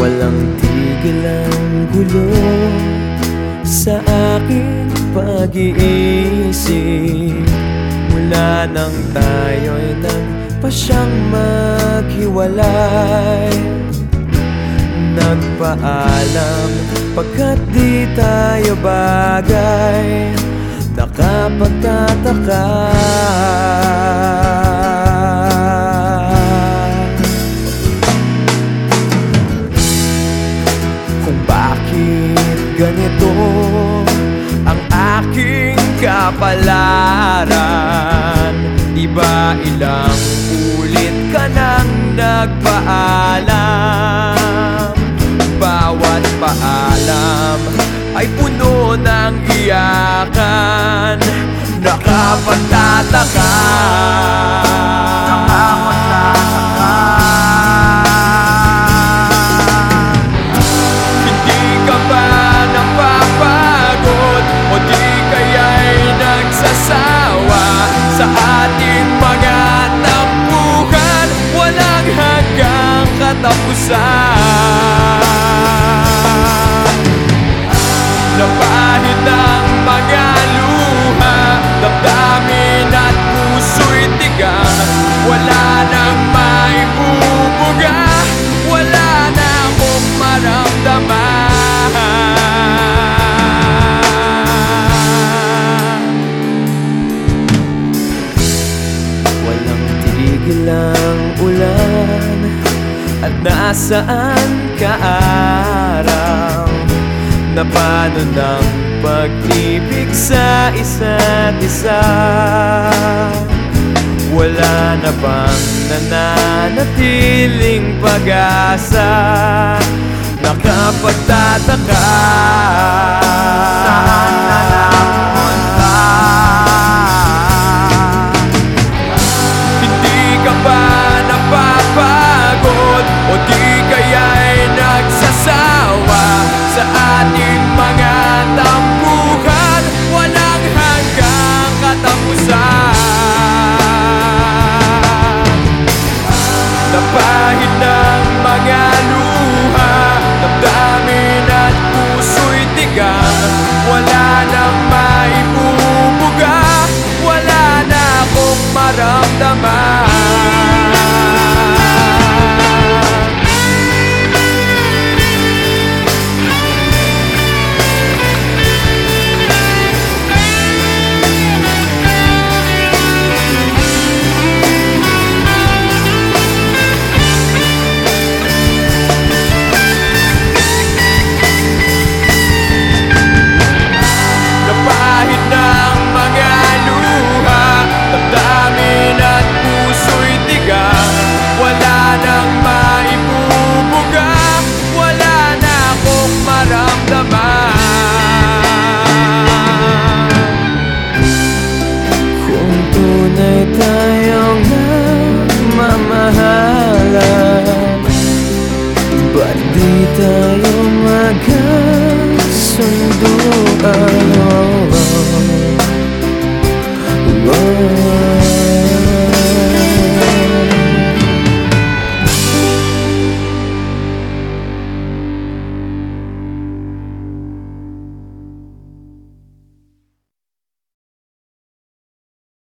Walang tigil ang gulo sa aking pag-iisip. Mula nang tayo'y nagpasyang maghiwalay. Nagpaalam pagkat di tayo bagay Nakapagtataka. Kung kapalaran Iba ilang ulit ka nang nagpaalam. Bawat paalam ay puno ng iyakan. Nakapagtataka katapusan Napahid ang mga luha Damdamin at puso'y tigang Wala nang maibubuga Wala na akong maramdaman. Walang tigil ang ulan At nasaan ka araw Na paano ng pag-ibig sa isa't isa? Wala na bang nananatiling pag-asa? Nakapagtataka maramdaman Ba't di